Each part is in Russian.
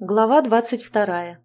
Глава двадцать вторая.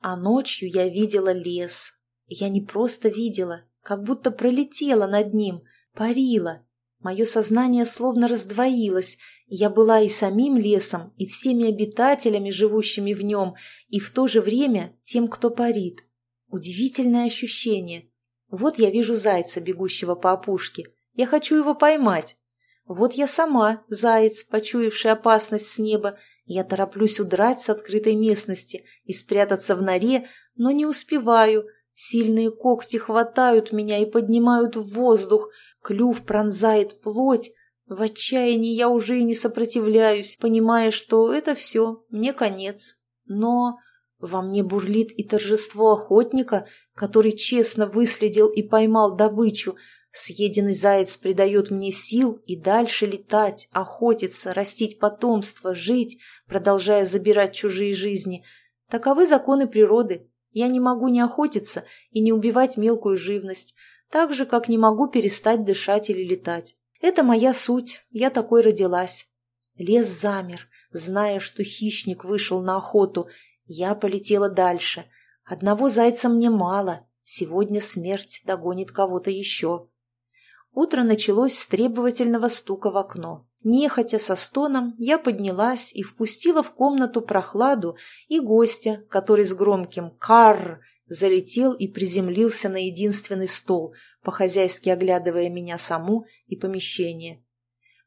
А ночью я видела лес. Я не просто видела, как будто пролетела над ним, парила. Мое сознание словно раздвоилось. Я была и самим лесом, и всеми обитателями, живущими в нем, и в то же время тем, кто парит. Удивительное ощущение. Вот я вижу зайца, бегущего по опушке. Я хочу его поймать. Вот я сама, заяц, почуявший опасность с неба, я тороплюсь удрать с открытой местности и спрятаться в норе, но не успеваю. Сильные когти хватают меня и поднимают в воздух, клюв пронзает плоть. В отчаянии я уже и не сопротивляюсь, понимая, что это все, мне конец. Но во мне бурлит и торжество охотника, который честно выследил и поймал добычу, Съеденный заяц придает мне сил и дальше летать, охотиться, растить потомство, жить, продолжая забирать чужие жизни. Таковы законы природы. Я не могу не охотиться и не убивать мелкую живность, так же, как не могу перестать дышать или летать. Это моя суть, я такой родилась. Лес замер, зная, что хищник вышел на охоту. Я полетела дальше. Одного зайца мне мало, сегодня смерть догонит кого-то еще. Утро началось с требовательного стука в окно. Нехотя со стоном я поднялась и впустила в комнату прохладу и гостя, который с громким «карр» залетел и приземлился на единственный стол, по-хозяйски оглядывая меня саму и помещение.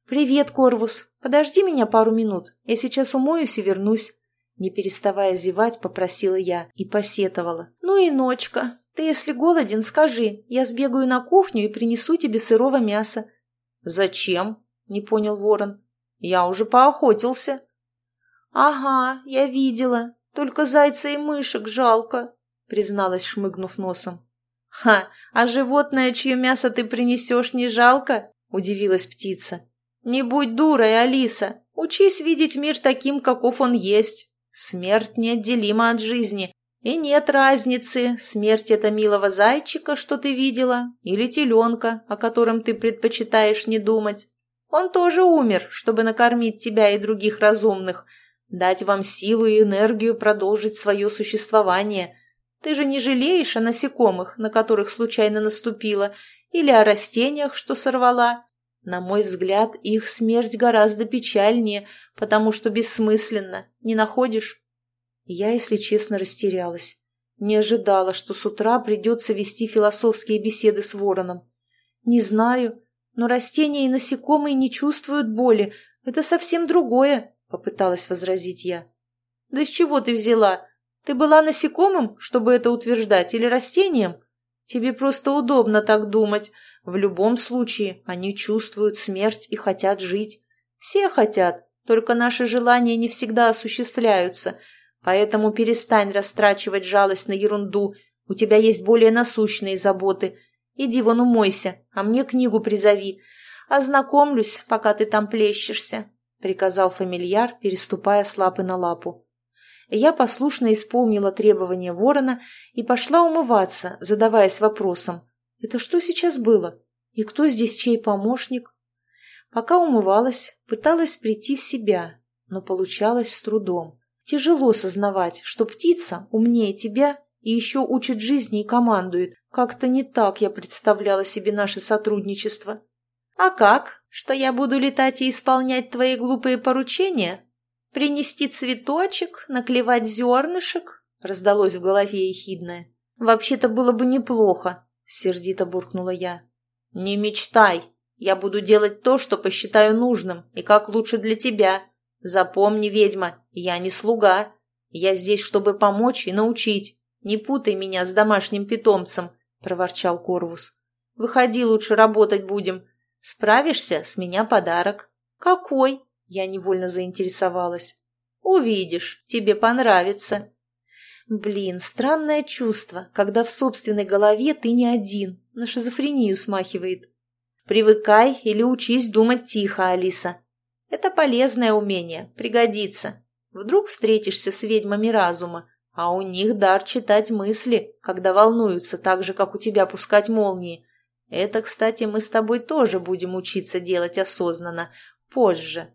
«Привет, Корвус! Подожди меня пару минут, я сейчас умоюсь и вернусь». Не переставая зевать, попросила я и посетовала. «Ну и ночка, ты, если голоден, скажи, я сбегаю на кухню и принесу тебе сырого мяса». «Зачем?» – не понял ворон. «Я уже поохотился». «Ага, я видела. Только зайца и мышек жалко», – призналась, шмыгнув носом. «Ха, а животное, чье мясо ты принесешь, не жалко?» – удивилась птица. «Не будь дурой, Алиса. Учись видеть мир таким, каков он есть. Смерть неотделима от жизни, и нет разницы, смерть это милого зайчика, что ты видела, или теленка, о котором ты предпочитаешь не думать. Он тоже умер, чтобы накормить тебя и других разумных, дать вам силу и энергию продолжить свое существование. Ты же не жалеешь о насекомых, на которых случайно наступила, или о растениях, что сорвала. На мой взгляд, их смерть гораздо печальнее, потому что бессмысленно, не находишь? Я, если честно, растерялась. Не ожидала, что с утра придется вести философские беседы с вороном. Не знаю, но растения и насекомые не чувствуют боли. Это совсем другое, попыталась возразить я. Да с чего ты взяла? Ты была насекомым, чтобы это утверждать, или растением? Тебе просто удобно так думать. В любом случае, они чувствуют смерть и хотят жить. Все хотят, только наши желания не всегда осуществляются – Поэтому перестань растрачивать жалость на ерунду. У тебя есть более насущные заботы. Иди вон умойся, а мне книгу призови. Ознакомлюсь, пока ты там плещешься», — приказал фамильяр, переступая с лапы на лапу. Я послушно исполнила требования ворона и пошла умываться, задаваясь вопросом. «Это что сейчас было? И кто здесь чей помощник?» Пока умывалась, пыталась прийти в себя, но получалось с трудом. Тяжело сознавать, что птица умнее тебя и еще учит жизни и командует. Как-то не так я представляла себе наше сотрудничество. А как? Что я буду летать и исполнять твои глупые поручения? Принести цветочек, наклевать зернышек? Раздалось в голове ехидное. Вообще-то было бы неплохо, сердито буркнула я. Не мечтай. Я буду делать то, что посчитаю нужным, и как лучше для тебя. Запомни, ведьма, я не слуга. Я здесь, чтобы помочь и научить. Не путай меня с домашним питомцем, проворчал Корвус. Выходи, лучше работать будем. Справишься, с меня подарок. Какой? Я невольно заинтересовалась. Увидишь, тебе понравится. Блин, странное чувство, когда в собственной голове ты не один. На шизофрению смахивает. Привыкай или учись думать тихо, Алиса. Это полезное умение, пригодится. Вдруг встретишься с ведьмами разума, а у них дар читать мысли, когда волнуются так же, как у тебя пускать молнии. Это, кстати, мы с тобой тоже будем учиться делать осознанно, позже.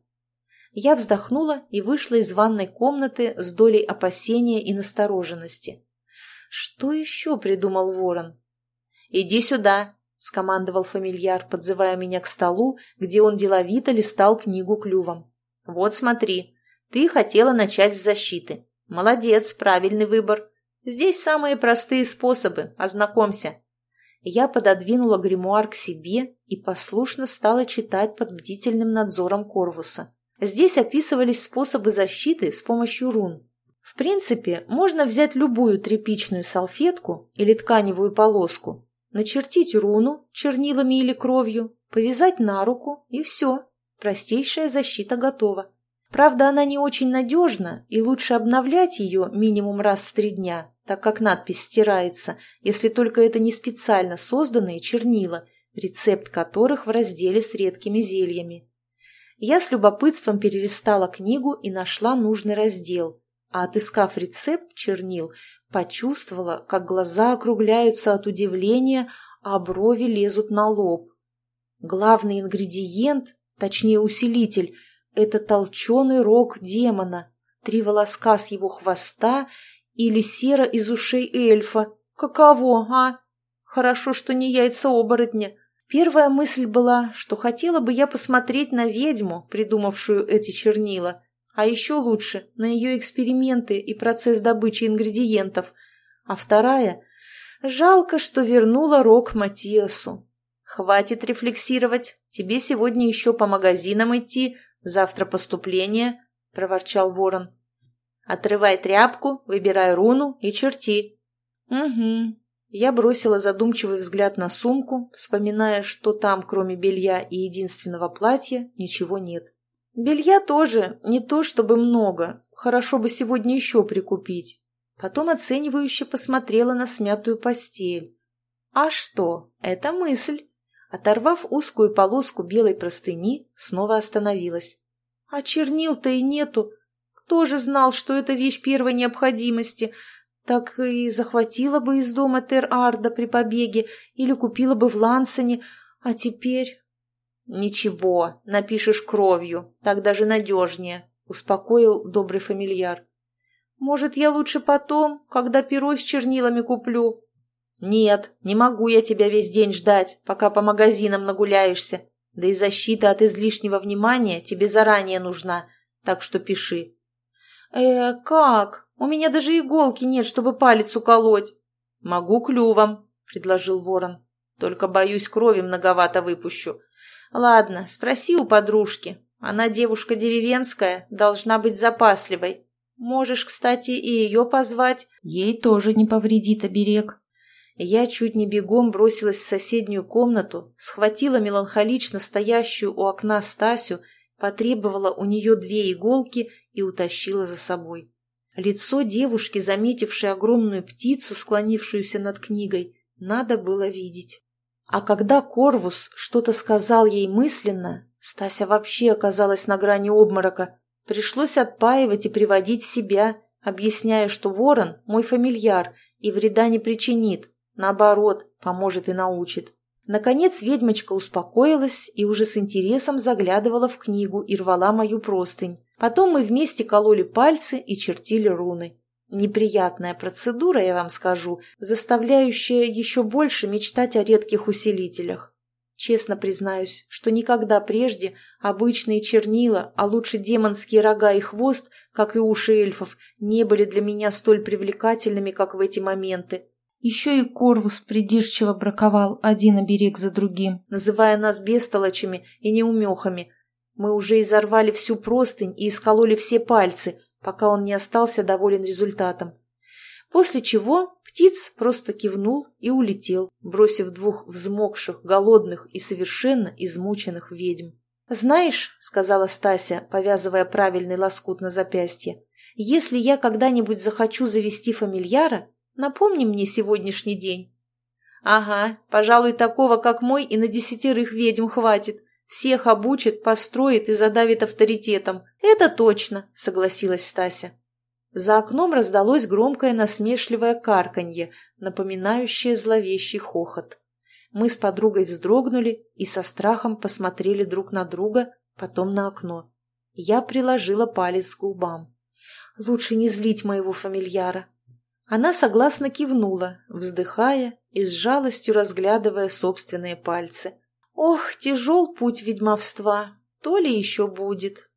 Я вздохнула и вышла из ванной комнаты с долей опасения и настороженности. Что еще придумал ворон? «Иди сюда», — скомандовал фамильяр, подзывая меня к столу, где он деловито листал книгу клювом. «Вот смотри, ты хотела начать с защиты. Молодец, правильный выбор. Здесь самые простые способы, ознакомься». Я пододвинула гримуар к себе и послушно стала читать под бдительным надзором Корвуса. Здесь описывались способы защиты с помощью рун. В принципе, можно взять любую тряпичную салфетку или тканевую полоску, начертить руну чернилами или кровью, повязать на руку и все. Простейшая защита готова. Правда, она не очень надежна, и лучше обновлять ее минимум раз в три дня, так как надпись стирается, если только это не специально созданные чернила, рецепт которых в разделе с редкими зельями. Я с любопытством перелистала книгу и нашла нужный раздел, а отыскав рецепт чернил, почувствовала, как глаза округляются от удивления, а брови лезут на лоб. Главный ингредиент, точнее усилитель, это толченый рог демона, три волоска с его хвоста или сера из ушей эльфа. Каково, а? Хорошо, что не яйца оборотня. Первая мысль была, что хотела бы я посмотреть на ведьму, придумавшую эти чернила, а еще лучше на ее эксперименты и процесс добычи ингредиентов. А вторая – жалко, что вернула рог Матиасу. Хватит рефлексировать, тебе сегодня еще по магазинам идти, завтра поступление, – проворчал ворон. Отрывай тряпку, выбирай руну и черти. Угу, я бросила задумчивый взгляд на сумку, вспоминая, что там, кроме белья и единственного платья, ничего нет. Белья тоже не то чтобы много, хорошо бы сегодня еще прикупить. Потом оценивающе посмотрела на смятую постель. А что, это мысль. Оторвав узкую полоску белой простыни, снова остановилась. А чернил-то и нету. Кто же знал, что это вещь первой необходимости? Так и захватила бы из дома Тер-Арда при побеге или купила бы в Лансоне, а теперь... «Ничего, напишешь кровью, так даже надежнее», — успокоил добрый фамильяр. «Может, я лучше потом, когда перо с чернилами куплю?» «Нет, не могу я тебя весь день ждать, пока по магазинам нагуляешься. Да и защита от излишнего внимания тебе заранее нужна, так что пиши». «Э, как?» У меня даже иголки нет, чтобы палец уколоть. Могу клювом, предложил ворон. Только, боюсь, крови многовато выпущу. Ладно, спроси у подружки. Она девушка деревенская, должна быть запасливой. Можешь, кстати, и ее позвать. Ей тоже не повредит оберег. Я чуть не бегом бросилась в соседнюю комнату, схватила меланхолично стоящую у окна Стасю, потребовала у нее две иголки и утащила за собой. Лицо девушки, заметившей огромную птицу, склонившуюся над книгой, надо было видеть. А когда Корвус что-то сказал ей мысленно, Стася вообще оказалась на грани обморока. Пришлось отпаивать и приводить в себя, объясняя, что ворон – мой фамильяр и вреда не причинит, наоборот, поможет и научит. Наконец ведьмочка успокоилась и уже с интересом заглядывала в книгу и рвала мою простынь. Потом мы вместе кололи пальцы и чертили руны. Неприятная процедура, я вам скажу, заставляющая еще больше мечтать о редких усилителях. Честно признаюсь, что никогда прежде обычные чернила, а лучше демонские рога и хвост, как и уши эльфов, не были для меня столь привлекательными, как в эти моменты. Еще и Корвус придирчиво браковал один оберег за другим, называя нас бестолочами и неумехами, мы уже изорвали всю простынь и искололи все пальцы, пока он не остался доволен результатом. После чего птиц просто кивнул и улетел, бросив двух взмокших, голодных и совершенно измученных ведьм. «Знаешь», — сказала Стася, повязывая правильный лоскут на запястье, «если я когда-нибудь захочу завести фамильяра, напомни мне сегодняшний день». «Ага, пожалуй, такого, как мой, и на десятерых ведьм хватит», всех обучит, построит и задавит авторитетом. Это точно, согласилась Стася. За окном раздалось громкое насмешливое карканье, напоминающее зловещий хохот. Мы с подругой вздрогнули и со страхом посмотрели друг на друга, потом на окно. Я приложила палец к губам. Лучше не злить моего фамильяра. Она согласно кивнула, вздыхая и с жалостью разглядывая собственные пальцы. Ох, тяжел путь ведьмовства, то ли еще будет.